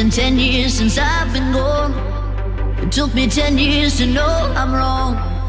been ten years since I've been gone. It took me ten years to know I'm wrong.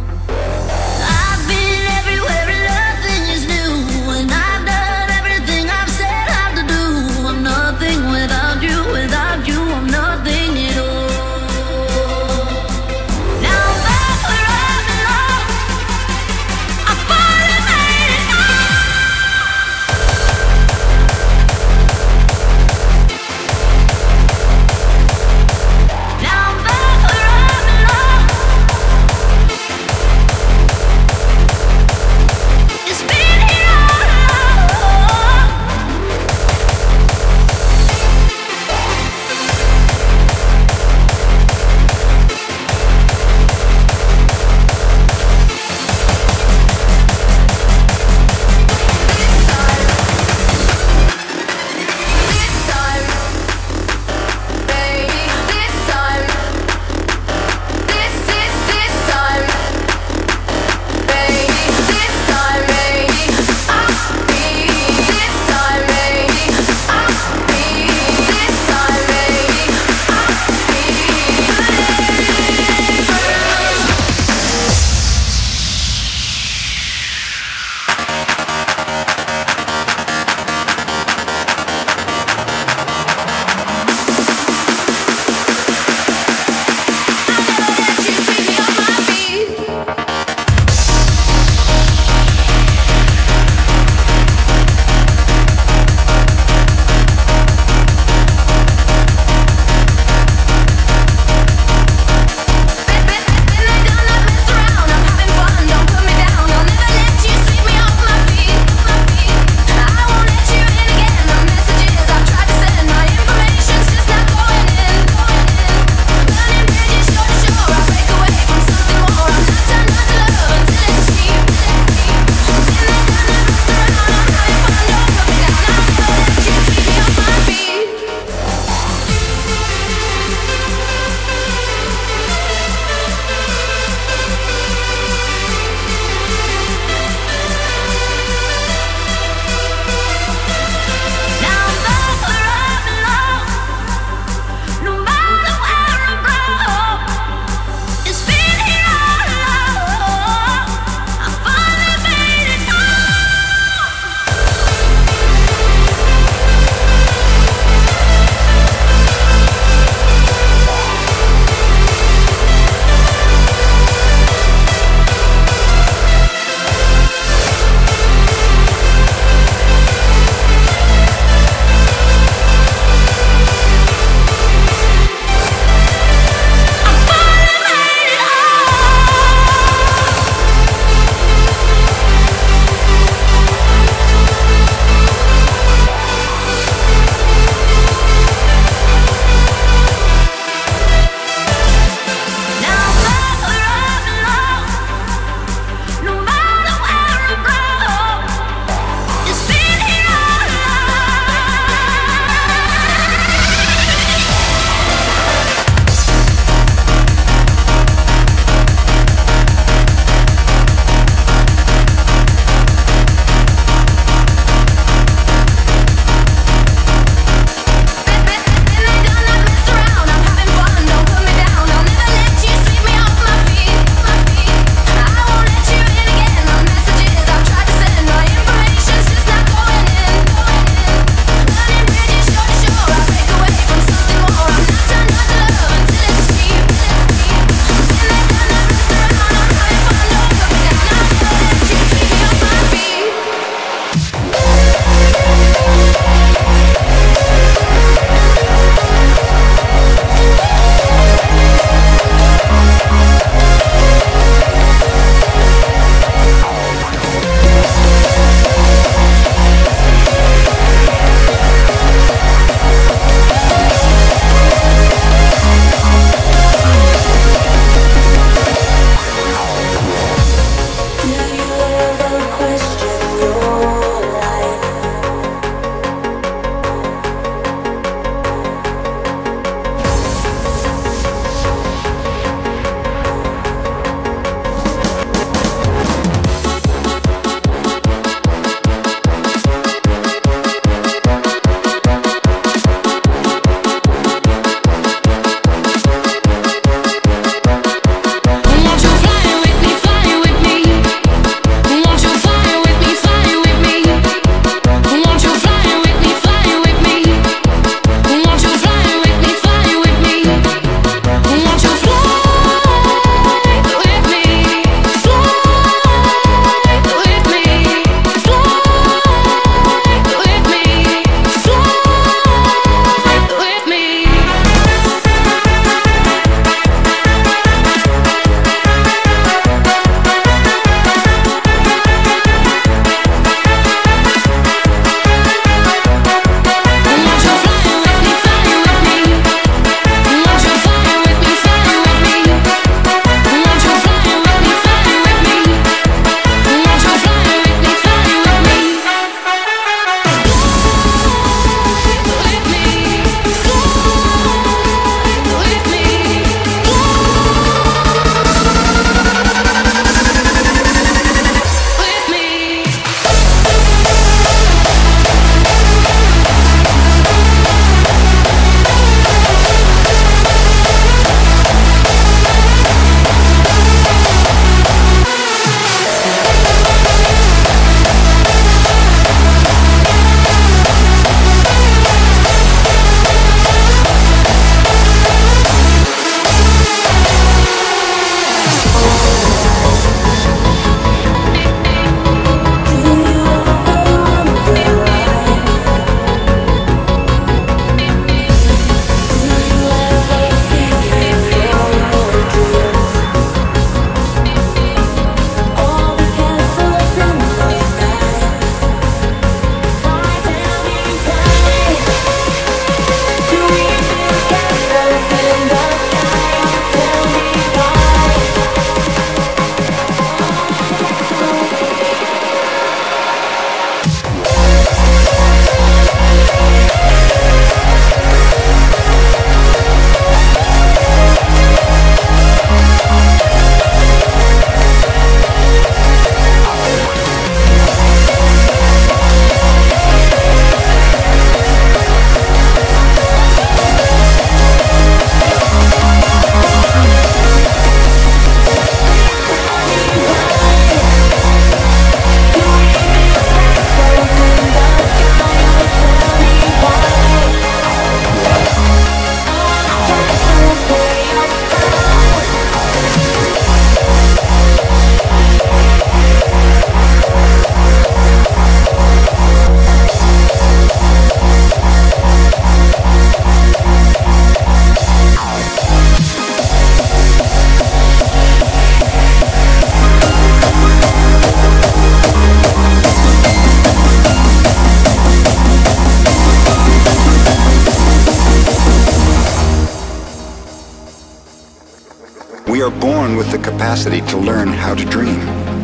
Capacity to learn how to dream.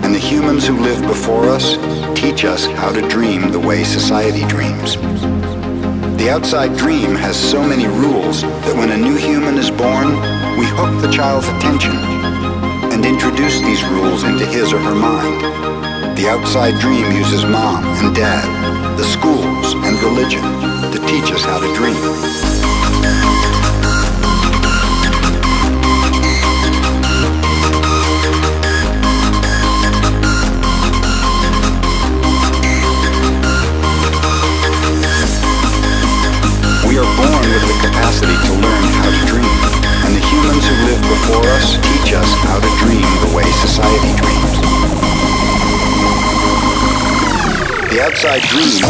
And the humans who lived before us teach us how to dream the way society dreams. The outside dream has so many rules that when a new human is born, we hook the child's attention and introduce these rules into his or her mind. The outside dream uses mom and dad, the schools and religion to teach us how to dream. Capacity to learn how to dream. And the humans who lived before us teach us how to dream the way society dreams. The outside dream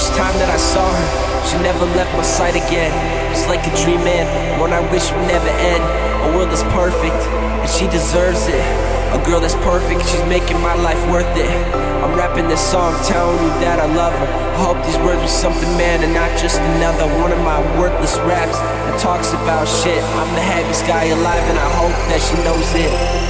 first time that I saw her, she never left my sight again. It's like a dream man—one I wish would never end. A world that's perfect, and she deserves it. A girl that's perfect, she's making my life worth it. I'm rapping this song, telling you that I love her. I hope these words were something, man, and not just another one of my worthless raps that talks about shit. I'm the happiest guy alive, and I hope that she knows it.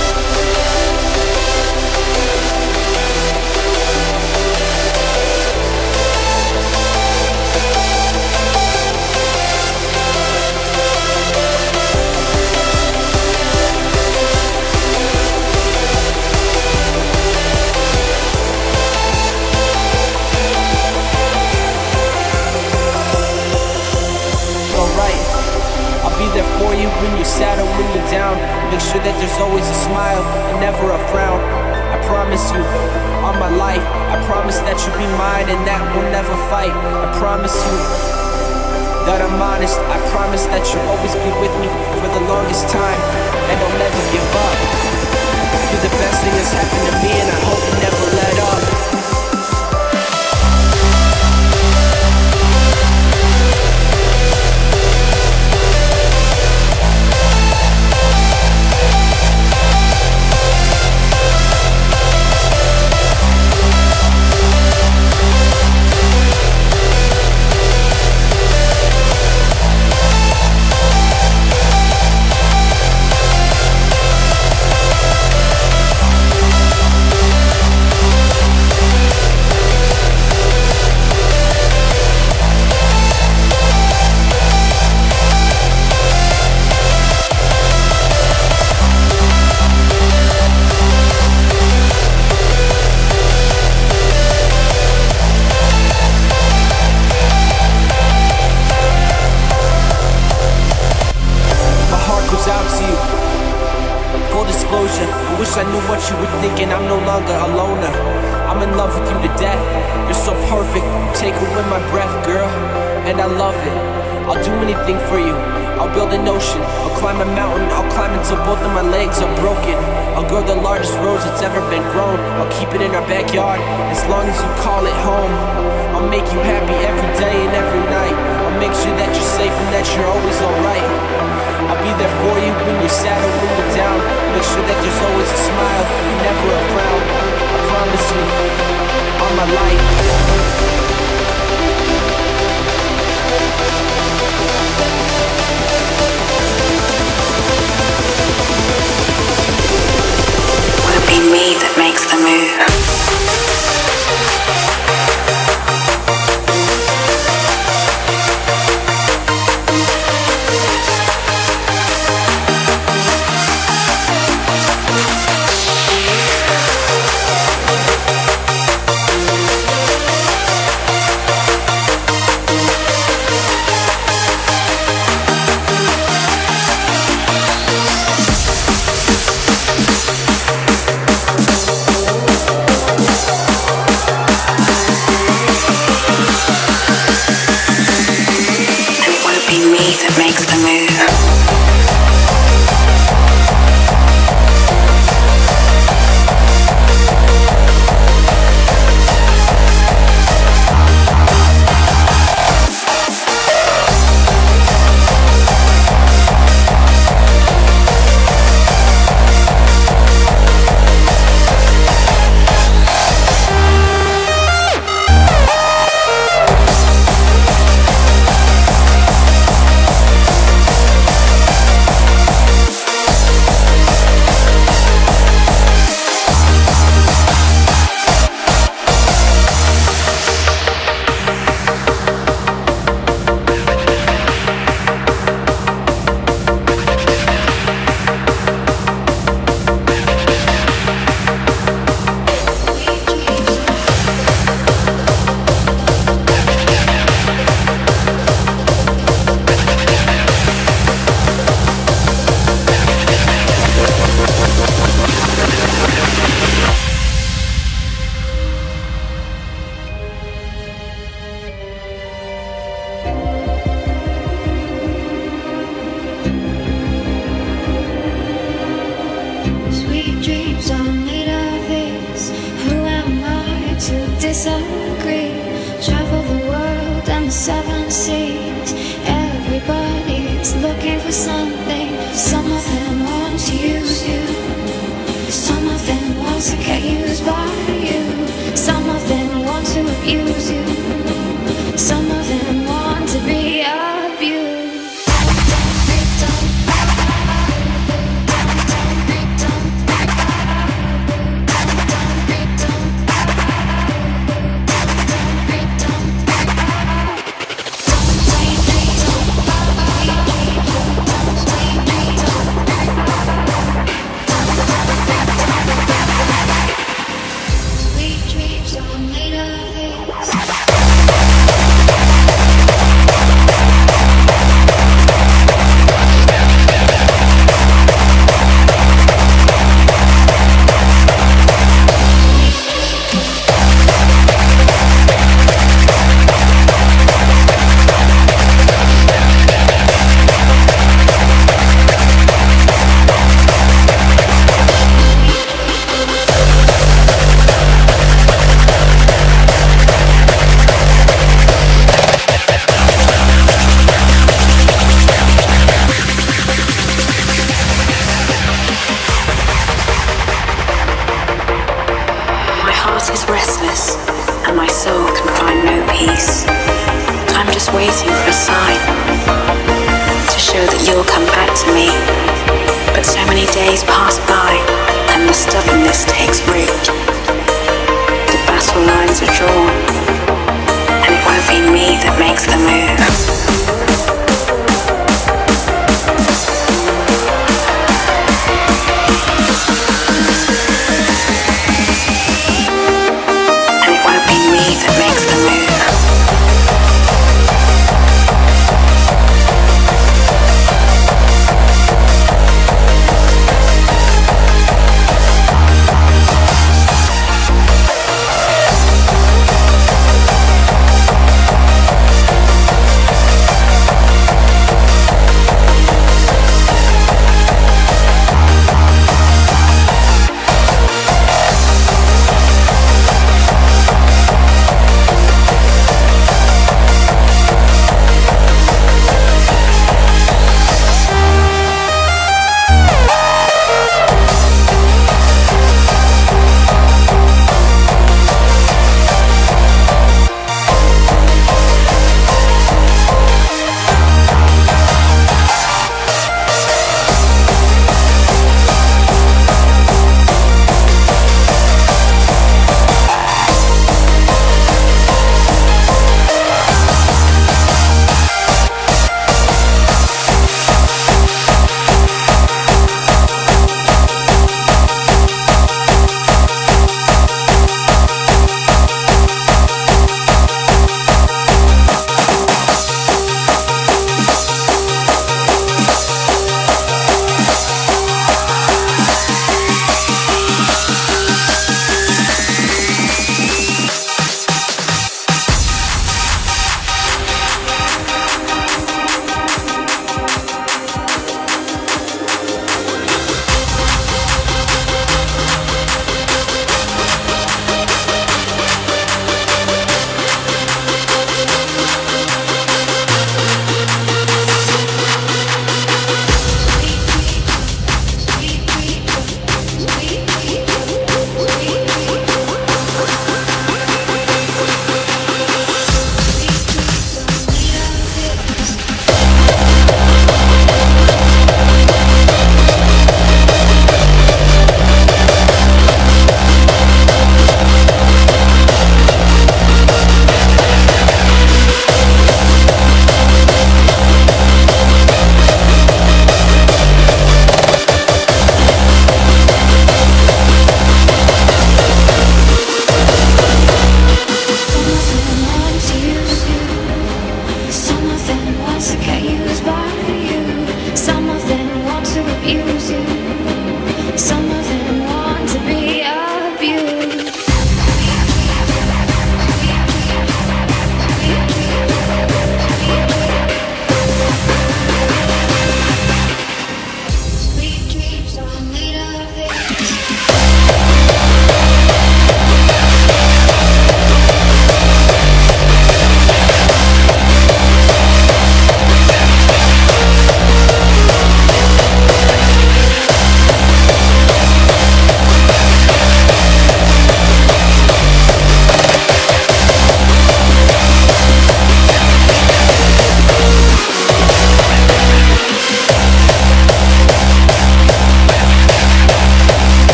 sad or when you're down. Make sure that there's always a smile and never a frown. I promise you, all my life, I promise that you'll be mine and that we'll never fight. I promise you that I'm honest. I promise that you'll always be with me for the longest time and I'll never give up. You're the best thing that's happened to me and I hope you never let up. grow the largest rose that's ever been grown. I'll keep it in our backyard as long as you call it home. I'll make you happy every day and every night. I'll make sure that you're safe and that you're always alright. I'll be there for you when you're sad or when you're down. Make sure that there's always a smile and never a frown. I promise you, on my life. me that makes the move.